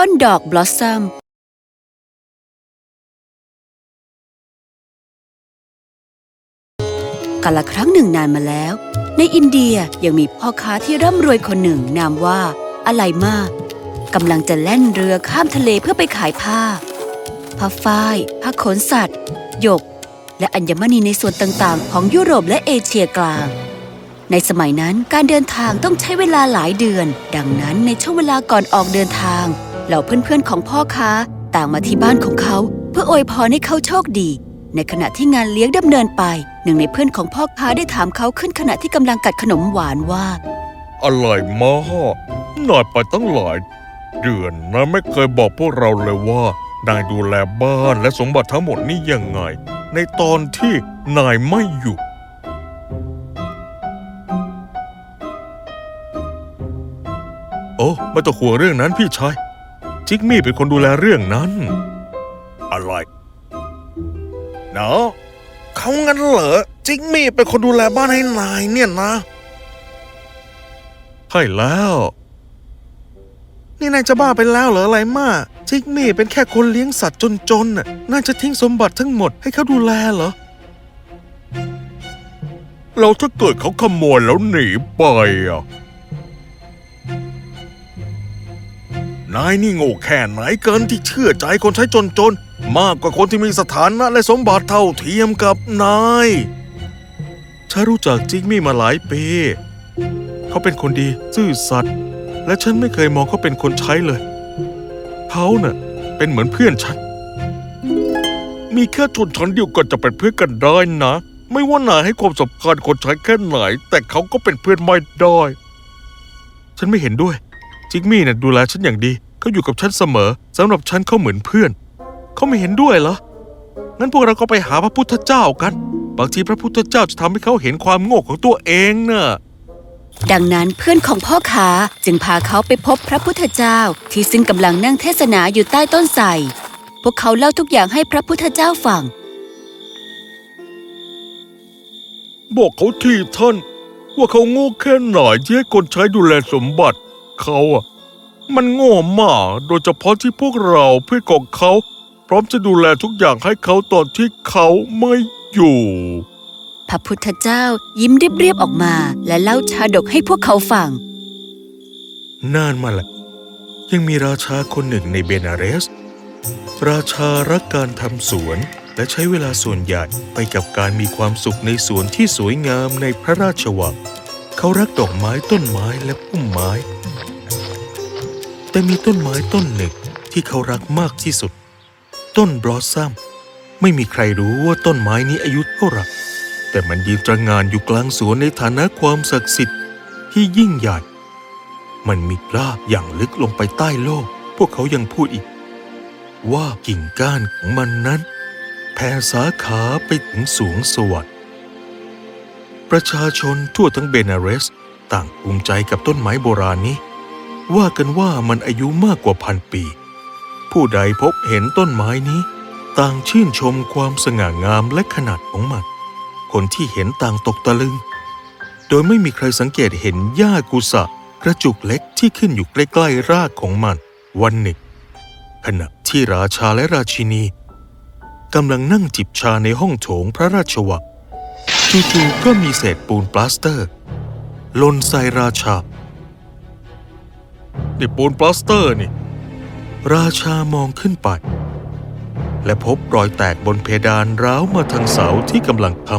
ต้นดอกบลอสซัมกาลครั้งหนึ่งนานมาแล้ว ในอินเดียยังมีพ่อค้าที่ร่ำรวยคนหนึ่งนามว่าอะไรมากกำลังจะแล่นเรือข้ามทะเลเพื่อไปขายผ้า ผ้าฝ้าย ผ้าขนสัตว์ หยก และอัญมณีในส่วนต่างๆ ของยุโรปและเอเชียกลาง ในสมัยนั้นการเดินทางต้องใช้เวลาหลายเดือน ดังนั้นในช่วงเวลาก่อนออกเดินทาง เหล่าเพื่อนๆของพ่อค้าต่างมาที่บ้านของเขา เพื่ออวยพรให้เขาโชคดี ในขณะที่งานเลี้ยงดำเนินไป หนึ่งในเพื่อนของพ่อค้าได้ถามเขาขึ้นขณะที่กำลังกัดขนมหวานว่าอะไรมากนายไปตั้งหลายเดือนนะไม่เคยบอกพวกเราเลยว่านายดูแลบ้านและสมบัติทั้งหมดนี่ยังไง ในตอนที่นายไม่อยู่โอ้ไม่ต้องห่วงเรื่องนั้นพี่ชาย จิกมี่เป็นคนดูแลเรื่องนั้น อะไรเนาะเขางั้นเหรอ จิกมี่เป็นคนดูแลบ้านให้นายเนี่ยนะ ใช่แล้ว นี่นายจะบ้าไปแล้วเหรออะไรมากจิกมี่เป็นแค่คนเลี้ยงสัตว์จนๆน่ะน่าจะทิ้งสมบัติทั้งหมดให้เขาดูแลเหรอเราถ้าเกิดเขาขโมยแล้วหนีไปอะ นายนี่โง่แค่ไหนเกินที่เชื่อใจคนใช้จนๆ มากกว่าคนที่มีสถานะและสมบัติเท่าเทียมกับนายฉันรู้จักจิกมี่มาหลายปี เขาเป็นคนดีซื่อสัตย์และฉันไม่เคยมองเขาเป็นคนใช้เลย เขาเน่ะเป็นเหมือนเพื่อนฉัน มีแค่ชนชั้นเดียวกันจะเป็นเพื่อนกันได้นะ ไม่ว่านายให้ความสำคัญคนใช้แค่ไหน แต่เขาก็เป็นเพื่อนไม่ได้ ฉันไม่เห็นด้วย จิกมี่น่ะดูแลฉันอย่างดี เขาอยู่กับฉันเสมอสำหรับฉันเขาเหมือนเพื่อน เขาไม่เห็นด้วยเหรอ งั้นพวกเราก็ไปหาพระพุทธเจ้ากัน บางทีพระพุทธเจ้าจะทำให้เขาเห็นความโง่ของตัวเองน่ะดังนั้นเพื่อนของพ่อค้าจึงพาเขาไปพบพระพุทธเจ้า ที่ซึ่งกำลังนั่งเทศนาอยู่ใต้ต้นไทรพวกเขาเล่าทุกอย่างให้พระพุทธเจ้าฟัง บอกเขาทีท่าน ว่าเขาโง่แค่ไหนที่ให้คนใช้ดูแลสมบัติ เขาอะ มันโง่มากโดยเฉพาะที่พวกเราเพื่อนของเขา พร้อมจะดูแลทุกอย่างให้เขาตอนที่เขาไม่อยู่ พระพุทธเจ้ายิ้มเรียบๆออกมา และเล่าชาดกให้พวกเขาฟัง นานมาแล้วยังมีราชาคนหนึ่งในเบนาเรส ราชารักการทำสวนและใช้เวลาส่วนใหญ่ไปกับการมีความสุขในสวนที่สวยงามในพระราชวัง เขารักดอกไม้ต้นไม้และพุ่มไม้ แต่มีต้นไม้ต้นหนึ่งที่เขารักมากที่สุด ต้นบลอสซัมไม่มีใครรู้ว่าต้นไม้นี้อายุเท่าไหร่แต่มันยืนตระงานอยู่กลางสวนในฐานะความศักดิ์สิทธิ์ที่ยิ่งใหญ่ มันมีรากอย่างลึกลงไปใต้โลก พวกเขายังพูดอีก ว่ากิ่งก้านของมันนั้นแผ่สาขาไปถึงสูงสวรรค์ประชาชนทั่วทั้งเบนาเรส ต่างภูมิใจกับต้นไม้โบราณนี้ ว่ากันว่ามันอายุมากกว่าพันปี ผู้ใดพบเห็นต้นไม้นี้ ต่างชื่นชมความสง่างามและขนาดของมัน คนที่เห็นต่างตกตะลึง โดยไม่มีใครสังเกตเห็นหญ้ากุสะกระจุกเล็กที่ขึ้นอยู่ใกล้ๆรากของมัน วันหนึ่งขณะที่ราชาและราชินีกำลังนั่งจิบชาในห้องโถงพระราชวังจู่ๆก็มีเศษปูนปลาสเตอร์หล่นใส่ราชา นี่ปูนปลาสเตอร์นี่ ราชามองขึ้นไป และพบรอยแตกบนเพดานร้าวมาทางเสาที่กำลังค้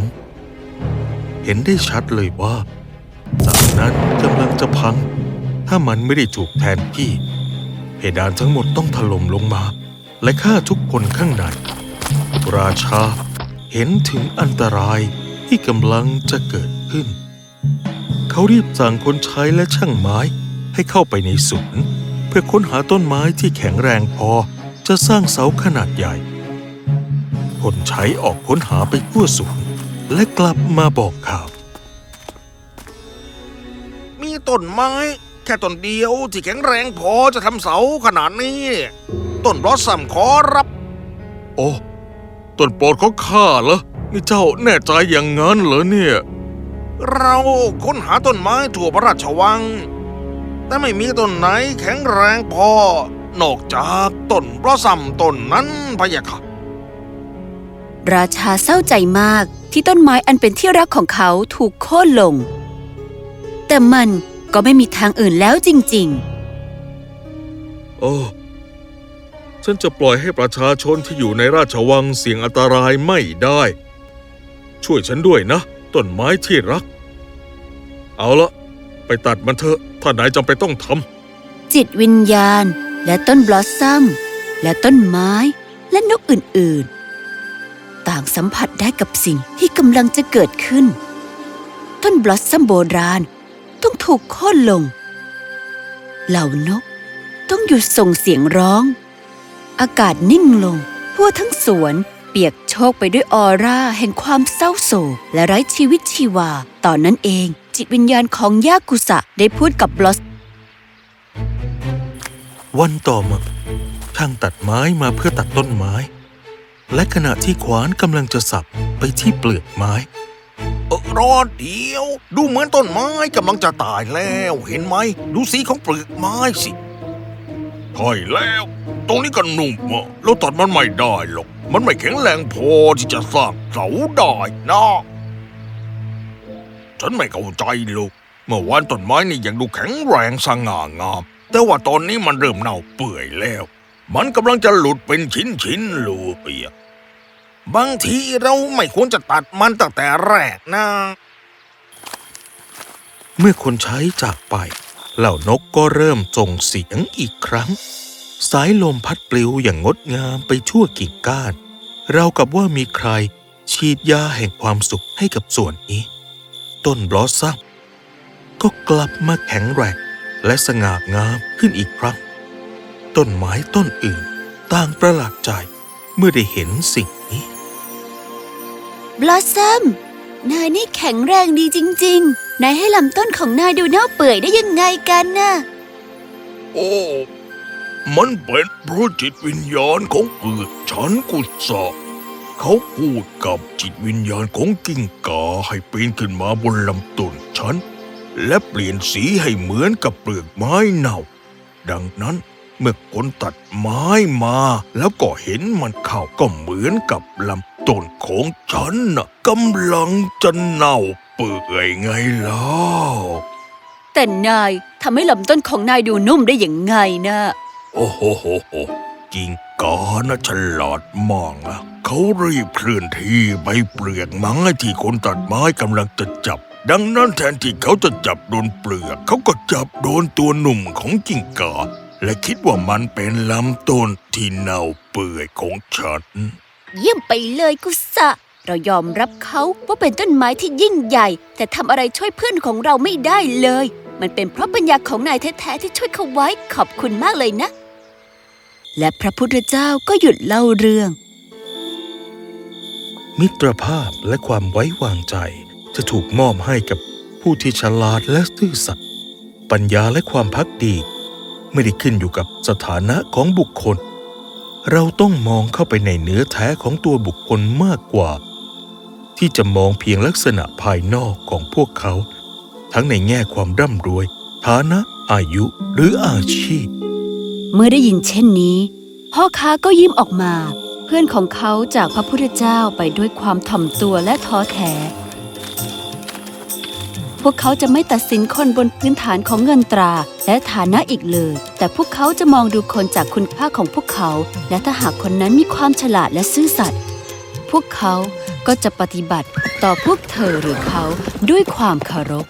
ำเห็นได้ชัดเลยว่าเสานั้นกำลังจะพัง ถ้ามันไม่ได้ถูกแทนที่ เพดานทั้งหมดต้องถล่มลงมา และฆ่าทุกคนข้างใน ราชาเห็นถึงอันตรายที่กำลังจะเกิดขึ้น เขารีบสั่งคนใช้และช่างไม้ ให้เข้าไปในสวนเพื่อค้นหาต้นไม้ที่แข็งแรงพอจะสร้างเสาขนาดใหญ่ คนใช้ออกค้นหาไปทั่วสวนและกลับมาบอกข่าว มีต้นไม้ แค่ต้นเดียวที่แข็งแรงพอจะทำเสาขนาดนี้ ต้นบลอสซัมขอรับ โอ้ต้นโปรดของข้าเหรอนี่เจ้าแน่ใจอย่างนั้นเหรอเนี่ย เราค้นหาต้นไม้ทั่วพระราชวัง แต่ไม่มีต้นไหนแข็งแรงพอ นอกจากต้นบลอสซัมต้นนั้นพะยะค่ะ ราชาเศร้าใจมากที่ต้นไม้อันเป็นที่รักของเขาถูกโค่นลง แต่มันก็ไม่มีทางอื่นแล้วจริงโอ้ฉันจะปล่อยให้ประชาชนที่อยู่ในราชวังเสี่ยงอันตรายไม่ได้ ช่วยฉันด้วยนะ ต้นไม้ที่รัก เอาละไปตัดมันเถอะ ถ้านายจำเป็นต้องทๆจิตวิญญาณ และต้น blossom และต้นไม้ และนกอื่นๆ ต่างสัมผัสได้กับสิ่งที่กำลังจะเกิดขึ้น ต้น blossom โบราณต้องถูกโค่นลง เหล่านกต้องหยุดส่งเสียงร้อง อากาศนิ่งลงทั่วทั้งสวน ปียกโชกไปด้วยออร่าแห่งความเศร้าโศกและไร้ชีวิตชีวา ตอนนั้นเอง จิตวิญญาณของยากุสะได้พูดกับบลอสำวันต่อมาช่างตัดไม้มาเพื่อตัดต้นไม้ และขณะที่ขวานกำลังจะสับไปที่เปลือกไม้เออรอเดียว ดูเหมือนต้นไม้กำลังจะตายแล้ว เห็นไหม ดูสีของเปลือกไม้สิ ใช่แล้ว ตรงนี้ก็นุ่มอะเราตัดมันไม่ได้หรอก มันไม่แข็งแรงพอที่จะสร้างเสาได้นะ ฉันไม่เข้าใจลูกเมื่อวานต้นไม้นี่ยังดูแข็งแรงสง่างาม แต่ว่าตอนนี้มันเริ่มเน่าเปื่อยแล้ว มันกำลังจะหลุดเป็นชิ้นๆลูกเปียบางทีเราไม่ควรจะตัดมันตั้งแต่แรกนะ เมื่อคนใช้จากไป เหล่านกก็เริ่มส่งเสียงอีกครั้ง สายลมพัดปลิวอย่างงดงามไปทั่วกิ่งก้านราวกับว่ามีใครฉีดยาแห่งความสุขให้กับสวนนี้ ต้น blossom ก็กลับมาแข็งแรงและสง่างามขึ้นอีกครั้ง ต้นไม้ต้นอื่นต่างประหลาดใจเมื่อได้เห็นสิ่งนี้ บลอสซัมนายนี่แข็งแรงดีจริง ๆ นายให้ลำต้นของนายดูเน่าเปื่อยได้ยังไงกันน่ะ โอ้ มันเป็นเพราะจิตวิญญาณของเปลือกฉันกุศะเขาพูดกับจิตวิญญาณของกิ้งก่าให้ปีนขึ้นมาบนลำต้นฉัน และเปลี่ยนสีให้เหมือนกับเปลือกไม้เน่า ดังนั้นเมื่อคนตัดไม้มาแล้วก็เห็นมันเข้าก็เหมือนกับลำ ต้นของฉันน่ะกำลังจะเน่าเปื่อยไงล่ะ แต่นายทำให้ลำต้นของนายดูนุ่มได้ยังไงนะ โอ้โหโหโหจิงกานะฉลาดมากนะเขารีบเคลื่อนที่ไปเปลือกไม้ที่คนตัดไม้กำลังจะจับ ดังนั้นแทนที่เขาจะจับโดนเปลือกเขาก็จับโดนตัวหนุ่มของจิงกาและคิดว่ามันเป็นลำต้นที่เน่าเปื่อยของฉัน เยี่ยมไปเลยกุสะ เรายอมรับเขาว่าเป็นต้นไม้ที่ยิ่งใหญ่ แต่ทำอะไรช่วยเพื่อนของเราไม่ได้เลย มันเป็นเพราะปัญญาของนายแท้ๆที่ช่วยเขาไว้ขอบคุณมากเลยนะ และพระพุทธเจ้าก็หยุดเล่าเรื่อง มิตรภาพและความไว้วางใจจะถูกมอบให้กับผู้ที่ฉลาดและซื่อสัตย์ปัญญาและความพักดี ไม่ได้ขึ้นอยู่กับสถานะของบุคคล เราต้องมองเข้าไปในเนื้อแท้ของตัวบุคคลมากกว่า ที่จะมองเพียงลักษณะภายนอกของพวกเขา ทั้งในแง่ความร่ำรวย ฐานะ อายุหรืออาชีพ เมื่อได้ยินเช่นนี้ พ่อค้าก็ยิ้มออกมา เพื่อนของเขาจากพระพุทธเจ้าไปด้วยความถ่อมตัวและท้อแท้ วกเขาจะไม่ตัดสินคนบนพื้นฐานของเงินตรา และฐานะอีกเลย แต่พวกเขาจะมองดูคนจากคุณค่าของพวกเขา และถ้าหากคนนั้นมีความฉลาดและซื่อสัตย์พวกเขาก็จะปฏิบัติต่อพวกเธอหรือเขาด้วยความเคารพ